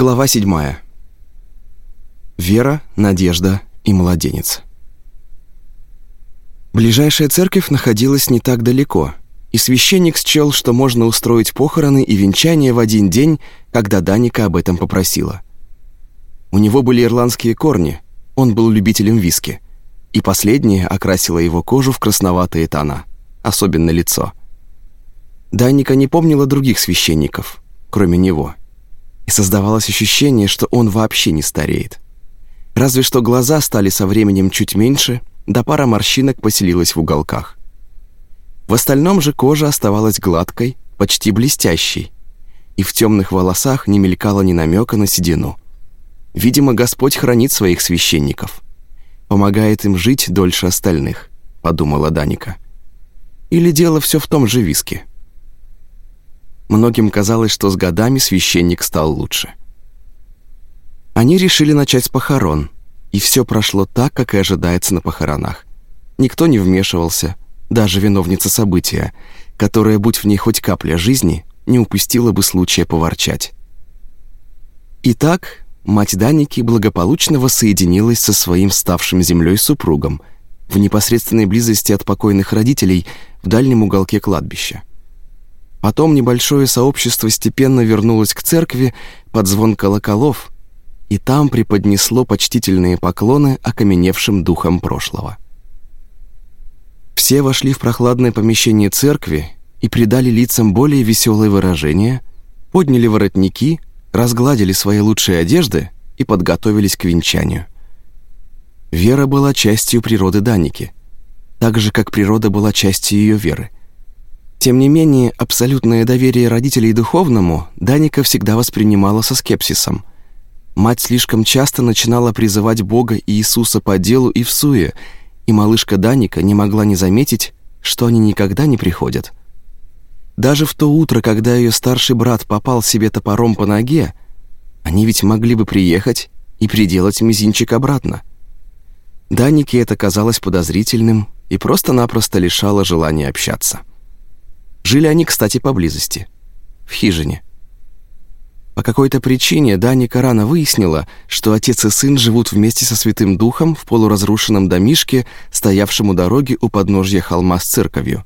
Глава 7. Вера, надежда и младенец. Ближайшая церковь находилась не так далеко, и священник счел, что можно устроить похороны и венчание в один день, когда Даника об этом попросила. У него были ирландские корни, он был любителем виски, и последнее окрасило его кожу в красноватые тона, особенно лицо. Даника не помнила других священников, кроме него, и создавалось ощущение, что он вообще не стареет. Разве что глаза стали со временем чуть меньше, да пара морщинок поселилась в уголках. В остальном же кожа оставалась гладкой, почти блестящей, и в темных волосах не мелькало ни намека на седину. Видимо, Господь хранит своих священников, помогает им жить дольше остальных, подумала Даника. Или дело все в том же виске. Многим казалось, что с годами священник стал лучше. Они решили начать с похорон, и все прошло так, как и ожидается на похоронах. Никто не вмешивался, даже виновница события, которая, будь в ней хоть капля жизни, не упустила бы случая поворчать. Итак, мать Даники благополучно воссоединилась со своим ставшим землей супругом в непосредственной близости от покойных родителей в дальнем уголке кладбища. Потом небольшое сообщество степенно вернулось к церкви под звон колоколов – и там преподнесло почтительные поклоны окаменевшим духам прошлого. Все вошли в прохладное помещение церкви и придали лицам более веселое выражение, подняли воротники, разгладили свои лучшие одежды и подготовились к венчанию. Вера была частью природы Даники, так же, как природа была частью ее веры. Тем не менее, абсолютное доверие родителей духовному Даника всегда воспринимала со скепсисом – Мать слишком часто начинала призывать Бога и Иисуса по делу и в суе, и малышка Даника не могла не заметить, что они никогда не приходят. Даже в то утро, когда ее старший брат попал себе топором по ноге, они ведь могли бы приехать и приделать мизинчик обратно. Данике это казалось подозрительным и просто-напросто лишало желания общаться. Жили они, кстати, поблизости, в хижине. По какой-то причине Даника рано выяснила, что отец и сын живут вместе со Святым Духом в полуразрушенном домишке, стоявшем у дороги у подножья холма с церковью.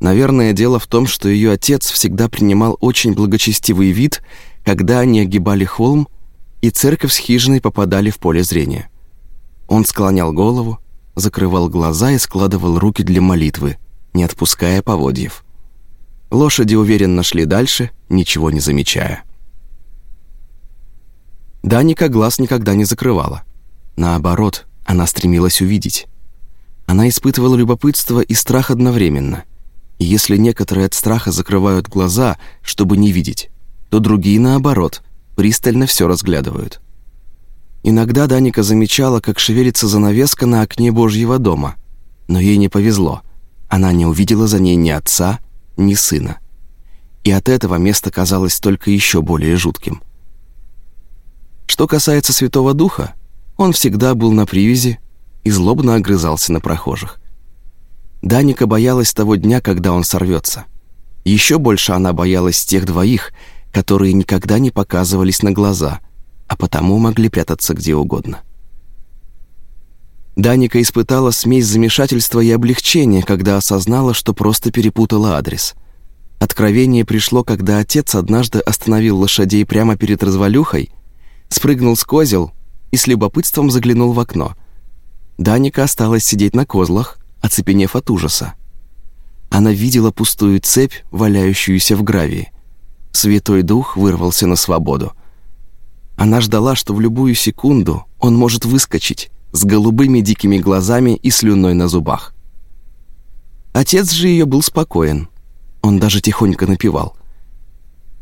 Наверное, дело в том, что ее отец всегда принимал очень благочестивый вид, когда они огибали холм, и церковь с хижиной попадали в поле зрения. Он склонял голову, закрывал глаза и складывал руки для молитвы, не отпуская поводьев. Лошади уверенно шли дальше, ничего не замечая. Даника глаз никогда не закрывала. Наоборот, она стремилась увидеть. Она испытывала любопытство и страх одновременно. И если некоторые от страха закрывают глаза, чтобы не видеть, то другие, наоборот, пристально все разглядывают. Иногда Даника замечала, как шевелится занавеска на окне Божьего дома, но ей не повезло. Она не увидела за ней ни отца, ни сына. И от этого место казалось только еще более жутким. Что касается Святого Духа, он всегда был на привязи и злобно огрызался на прохожих. Даника боялась того дня, когда он сорвется. Еще больше она боялась тех двоих, которые никогда не показывались на глаза, а потому могли прятаться где угодно. Даника испытала смесь замешательства и облегчения, когда осознала, что просто перепутала адрес. Откровение пришло, когда отец однажды остановил лошадей прямо перед развалюхой, спрыгнул с козел и с любопытством заглянул в окно. Даника осталась сидеть на козлах, оцепенев от ужаса. Она видела пустую цепь, валяющуюся в гравии. Святой Дух вырвался на свободу. Она ждала, что в любую секунду он может выскочить, с голубыми дикими глазами и слюной на зубах. Отец же ее был спокоен. Он даже тихонько напевал.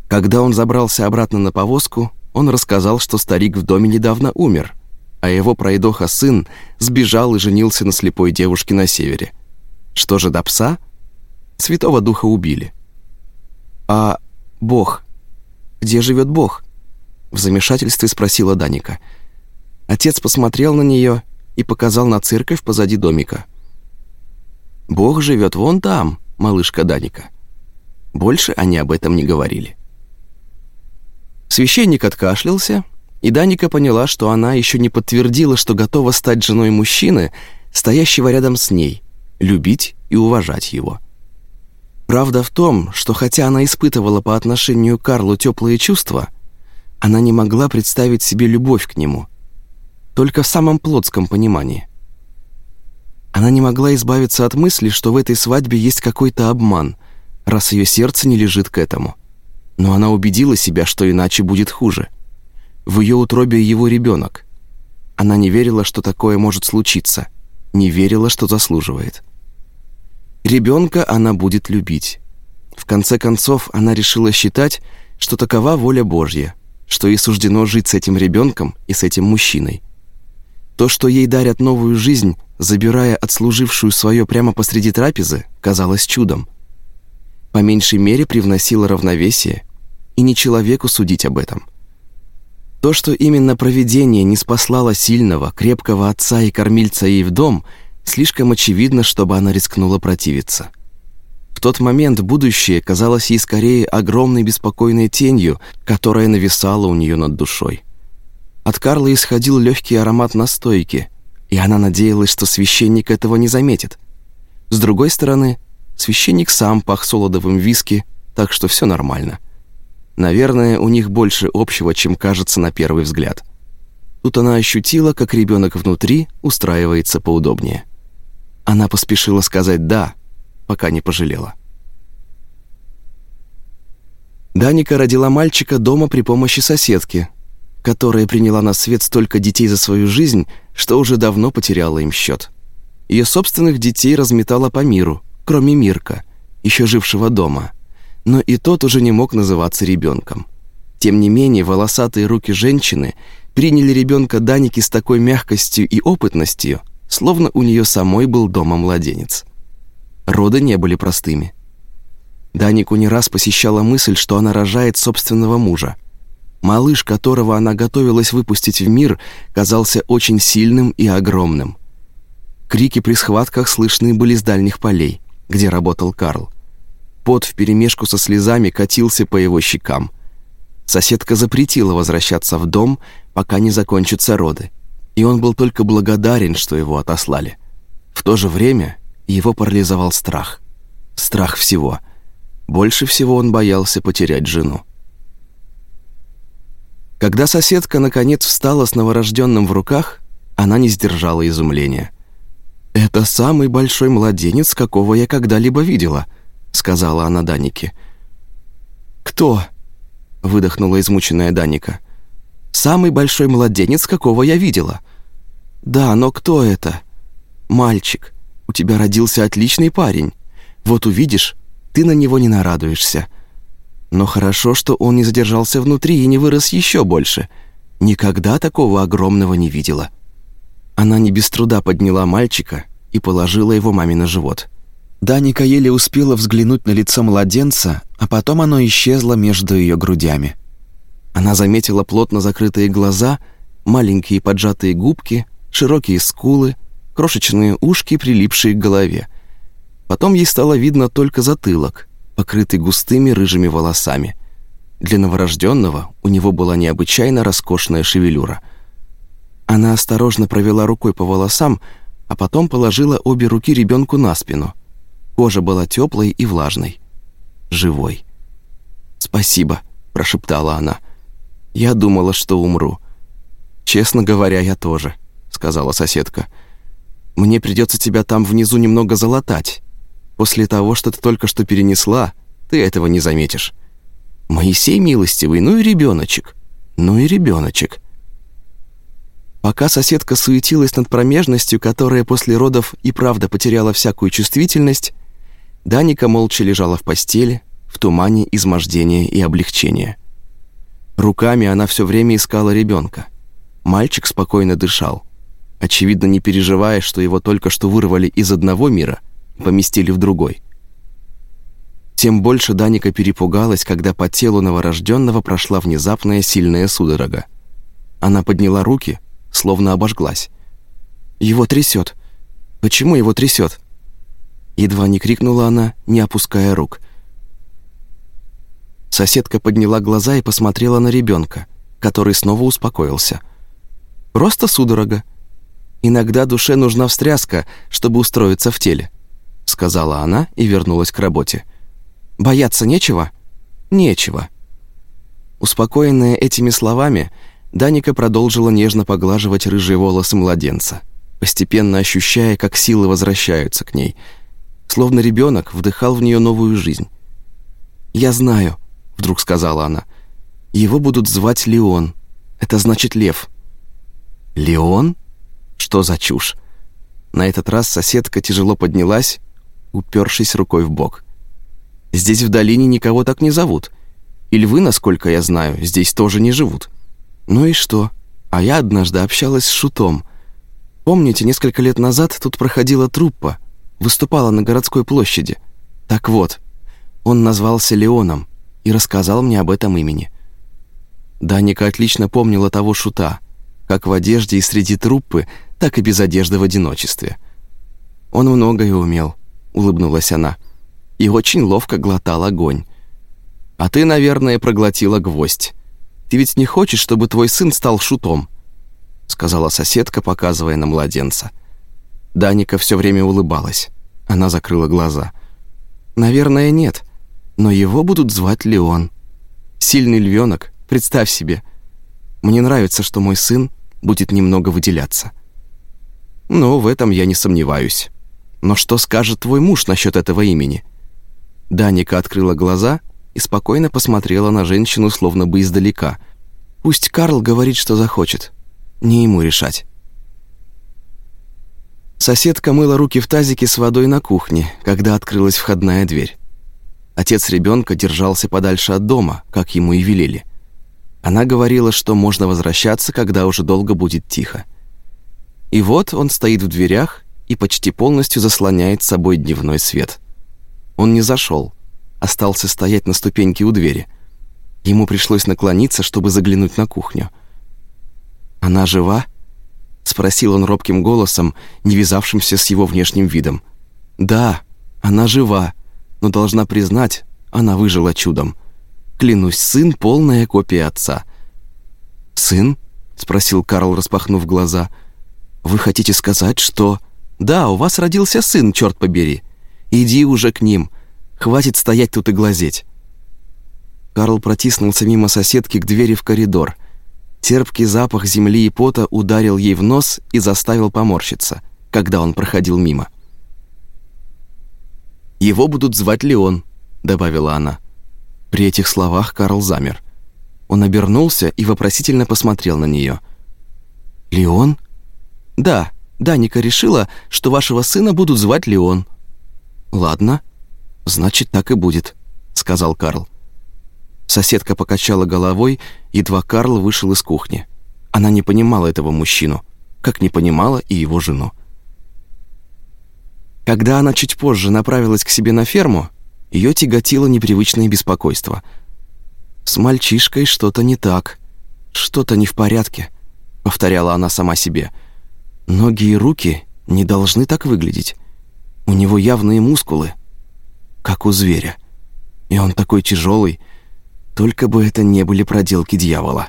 Когда он забрался обратно на повозку, он рассказал, что старик в доме недавно умер, а его пройдоха сын сбежал и женился на слепой девушке на севере. Что же до пса? Святого Духа убили. А Бог? Где живет Бог? В замешательстве спросила Даника. — Отец посмотрел на нее и показал на церковь позади домика. «Бог живет вон там, малышка Даника». Больше они об этом не говорили. Священник откашлялся, и Даника поняла, что она еще не подтвердила, что готова стать женой мужчины, стоящего рядом с ней, любить и уважать его. Правда в том, что хотя она испытывала по отношению к Карлу теплые чувства, она не могла представить себе любовь к нему, только в самом плотском понимании. Она не могла избавиться от мысли, что в этой свадьбе есть какой-то обман, раз ее сердце не лежит к этому. Но она убедила себя, что иначе будет хуже. В ее утробе его ребенок. Она не верила, что такое может случиться, не верила, что заслуживает. Ребенка она будет любить. В конце концов, она решила считать, что такова воля Божья, что ей суждено жить с этим ребенком и с этим мужчиной. То, что ей дарят новую жизнь, забирая отслужившую свое прямо посреди трапезы, казалось чудом. По меньшей мере привносило равновесие, и не человеку судить об этом. То, что именно провидение не спаслало сильного, крепкого отца и кормильца ей в дом – Слишком очевидно, чтобы она рискнула противиться. В тот момент будущее казалось ей скорее огромной беспокойной тенью, которая нависала у нее над душой. От Карла исходил легкий аромат настойки, и она надеялась, что священник этого не заметит. С другой стороны, священник сам пах солодовым виски, так что все нормально. Наверное, у них больше общего, чем кажется на первый взгляд. Тут она ощутила, как ребенок внутри устраивается поудобнее. Она поспешила сказать «да», пока не пожалела. Даника родила мальчика дома при помощи соседки, которая приняла на свет столько детей за свою жизнь, что уже давно потеряла им счет. Ее собственных детей разметала по миру, кроме Мирка, еще жившего дома. Но и тот уже не мог называться ребенком. Тем не менее, волосатые руки женщины приняли ребенка Даники с такой мягкостью и опытностью – словно у нее самой был дома младенец. Роды не были простыми. Данику не раз посещала мысль, что она рожает собственного мужа. Малыш, которого она готовилась выпустить в мир, казался очень сильным и огромным. Крики при схватках слышны были с дальних полей, где работал Карл. Пот вперемешку со слезами катился по его щекам. Соседка запретила возвращаться в дом, пока не закончатся роды и он был только благодарен, что его отослали. В то же время его парализовал страх. Страх всего. Больше всего он боялся потерять жену. Когда соседка наконец встала с новорожденным в руках, она не сдержала изумления. «Это самый большой младенец, какого я когда-либо видела», — сказала она Данике. «Кто?» — выдохнула измученная Даника. Самый большой младенец, какого я видела. Да, но кто это? Мальчик. У тебя родился отличный парень. Вот увидишь, ты на него не нарадуешься. Но хорошо, что он не задержался внутри и не вырос еще больше. Никогда такого огромного не видела. Она не без труда подняла мальчика и положила его маме на живот. Даника еле успела взглянуть на лицо младенца, а потом оно исчезло между ее грудями. Она заметила плотно закрытые глаза, маленькие поджатые губки, широкие скулы, крошечные ушки, прилипшие к голове. Потом ей стало видно только затылок, покрытый густыми рыжими волосами. Для новорожденного у него была необычайно роскошная шевелюра. Она осторожно провела рукой по волосам, а потом положила обе руки ребенку на спину. Кожа была теплой и влажной. Живой. «Спасибо», — прошептала она. Я думала, что умру. Честно говоря, я тоже, сказала соседка. Мне придется тебя там внизу немного залатать. После того, что ты только что перенесла, ты этого не заметишь. Моисей милостивый, ну и ребеночек, ну и ребеночек. Пока соседка суетилась над промежностью, которая после родов и правда потеряла всякую чувствительность, Даника молча лежала в постели, в тумане измождения и облегчения. Руками она все время искала ребенка. Мальчик спокойно дышал, очевидно, не переживая, что его только что вырвали из одного мира поместили в другой. Тем больше Даника перепугалась, когда по телу новорожденного прошла внезапная сильная судорога. Она подняла руки, словно обожглась. «Его трясет! Почему его трясет?» Едва не крикнула она, не опуская рук – Соседка подняла глаза и посмотрела на ребенка, который снова успокоился. «Просто судорога. Иногда душе нужна встряска, чтобы устроиться в теле», сказала она и вернулась к работе. «Бояться нечего?» «Нечего». Успокоенная этими словами, Даника продолжила нежно поглаживать рыжие волосы младенца, постепенно ощущая, как силы возвращаются к ней. Словно ребенок вдыхал в нее новую жизнь. «Я знаю», — вдруг сказала она. «Его будут звать Леон. Это значит лев». «Леон? Что за чушь?» На этот раз соседка тяжело поднялась, упершись рукой в бок. «Здесь в долине никого так не зовут. И львы, насколько я знаю, здесь тоже не живут». «Ну и что? А я однажды общалась с Шутом. Помните, несколько лет назад тут проходила труппа, выступала на городской площади. Так вот, он назвался Леоном и рассказал мне об этом имени. Даника отлично помнила того шута, как в одежде и среди труппы, так и без одежды в одиночестве. Он многое умел, улыбнулась она, и очень ловко глотал огонь. А ты, наверное, проглотила гвоздь. Ты ведь не хочешь, чтобы твой сын стал шутом? сказала соседка, показывая на младенца. Даника все время улыбалась. Она закрыла глаза. Наверное, нет но его будут звать Леон. Сильный львенок, представь себе. Мне нравится, что мой сын будет немного выделяться. Ну, в этом я не сомневаюсь. Но что скажет твой муж насчет этого имени? Даника открыла глаза и спокойно посмотрела на женщину, словно бы издалека. Пусть Карл говорит, что захочет. Не ему решать. Соседка мыла руки в тазике с водой на кухне, когда открылась входная дверь. Отец ребенка держался подальше от дома, как ему и велели. Она говорила, что можно возвращаться, когда уже долго будет тихо. И вот он стоит в дверях и почти полностью заслоняет собой дневной свет. Он не зашел, остался стоять на ступеньке у двери. Ему пришлось наклониться, чтобы заглянуть на кухню. «Она жива?» — спросил он робким голосом, не вязавшимся с его внешним видом. «Да, она жива», но должна признать, она выжила чудом. Клянусь, сын — полная копия отца. «Сын?» — спросил Карл, распахнув глаза. «Вы хотите сказать, что...» «Да, у вас родился сын, черт побери. Иди уже к ним. Хватит стоять тут и глазеть». Карл протиснулся мимо соседки к двери в коридор. Терпкий запах земли и пота ударил ей в нос и заставил поморщиться, когда он проходил мимо. Его будут звать Леон», — добавила она. При этих словах Карл замер. Он обернулся и вопросительно посмотрел на нее. «Леон?» «Да, Даника решила, что вашего сына будут звать Леон». «Ладно, значит, так и будет», — сказал Карл. Соседка покачала головой, едва Карл вышел из кухни. Она не понимала этого мужчину, как не понимала и его жену. Когда она чуть позже направилась к себе на ферму, ее тяготило непривычное беспокойство. «С мальчишкой что-то не так, что-то не в порядке», — повторяла она сама себе. «Ноги и руки не должны так выглядеть. У него явные мускулы, как у зверя. И он такой тяжелый, только бы это не были проделки дьявола».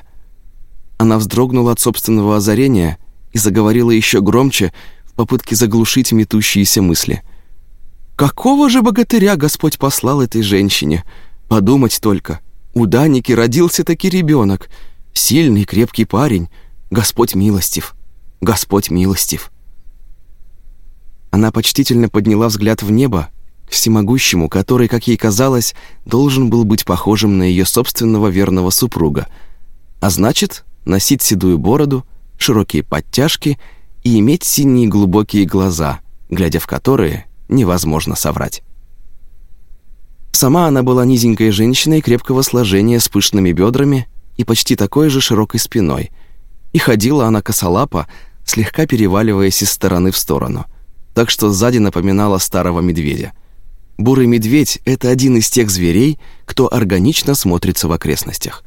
Она вздрогнула от собственного озарения и заговорила еще громче, попытке заглушить метущиеся мысли. «Какого же богатыря Господь послал этой женщине? Подумать только. У Даники родился таки ребенок, сильный, крепкий парень. Господь милостив. Господь милостив». Она почтительно подняла взгляд в небо, к всемогущему, который, как ей казалось, должен был быть похожим на ее собственного верного супруга, а значит, носить седую бороду, широкие подтяжки — и иметь синие глубокие глаза, глядя в которые невозможно соврать. Сама она была низенькой женщиной крепкого сложения с пышными бедрами и почти такой же широкой спиной. И ходила она косолапо, слегка переваливаясь из стороны в сторону, так что сзади напоминала старого медведя. Бурый медведь — это один из тех зверей, кто органично смотрится в окрестностях.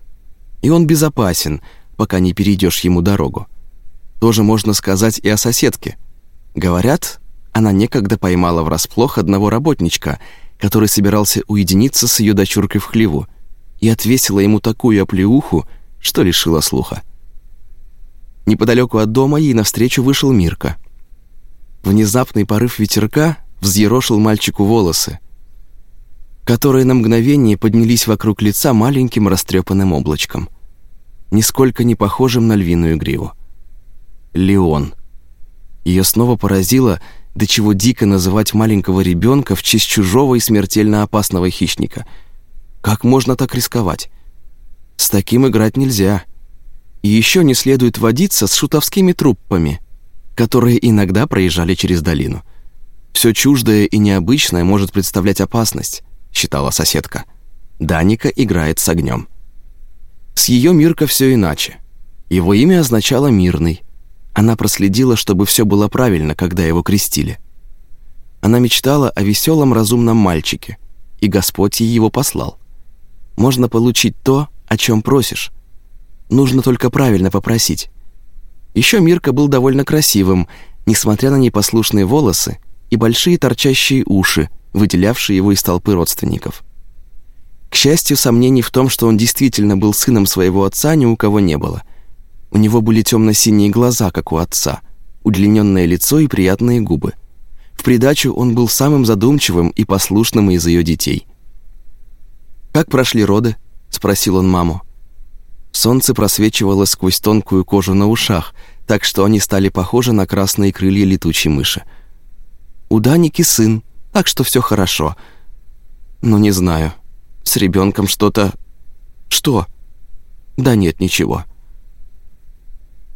И он безопасен, пока не перейдешь ему дорогу. Тоже можно сказать и о соседке. Говорят, она некогда поймала врасплох одного работничка, который собирался уединиться с ее дочуркой в хлеву, и отвесила ему такую оплеуху, что лишила слуха. Неподалеку от дома ей навстречу вышел Мирка. Внезапный порыв ветерка взъерошил мальчику волосы, которые на мгновение поднялись вокруг лица маленьким растрепанным облачком, нисколько не похожим на львиную гриву. Леон. Ее снова поразило, до чего дико называть маленького ребенка в честь чужого и смертельно опасного хищника. Как можно так рисковать? С таким играть нельзя. И еще не следует водиться с шутовскими труппами, которые иногда проезжали через долину. Все чуждое и необычное может представлять опасность, считала соседка. Даника играет с огнем. С ее Мирка все иначе. Его имя означало «мирный», она проследила, чтобы все было правильно, когда его крестили. Она мечтала о веселом разумном мальчике, и Господь ей его послал. Можно получить то, о чем просишь. Нужно только правильно попросить. Еще Мирка был довольно красивым, несмотря на непослушные волосы и большие торчащие уши, выделявшие его из толпы родственников. К счастью, сомнений в том, что он действительно был сыном своего отца, ни у кого не было – у него были темно-синие глаза, как у отца, удлиненное лицо и приятные губы. В придачу он был самым задумчивым и послушным из ее детей. «Как прошли роды?» — спросил он маму. Солнце просвечивало сквозь тонкую кожу на ушах, так что они стали похожи на красные крылья летучей мыши. «У Даники сын, так что все хорошо. Но не знаю, с ребенком что-то...» «Что?» «Да нет, ничего».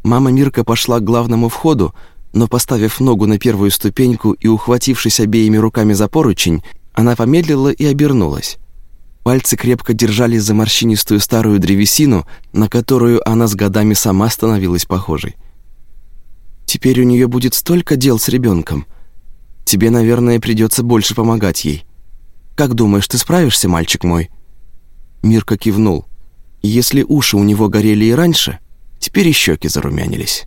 Мама Мирка пошла к главному входу, но, поставив ногу на первую ступеньку и ухватившись обеими руками за поручень, она помедлила и обернулась. Пальцы крепко держались за морщинистую старую древесину, на которую она с годами сама становилась похожей. «Теперь у нее будет столько дел с ребенком. Тебе, наверное, придется больше помогать ей. Как думаешь, ты справишься, мальчик мой?» Мирка кивнул. «Если уши у него горели и раньше, Теперь и щеки зарумянились.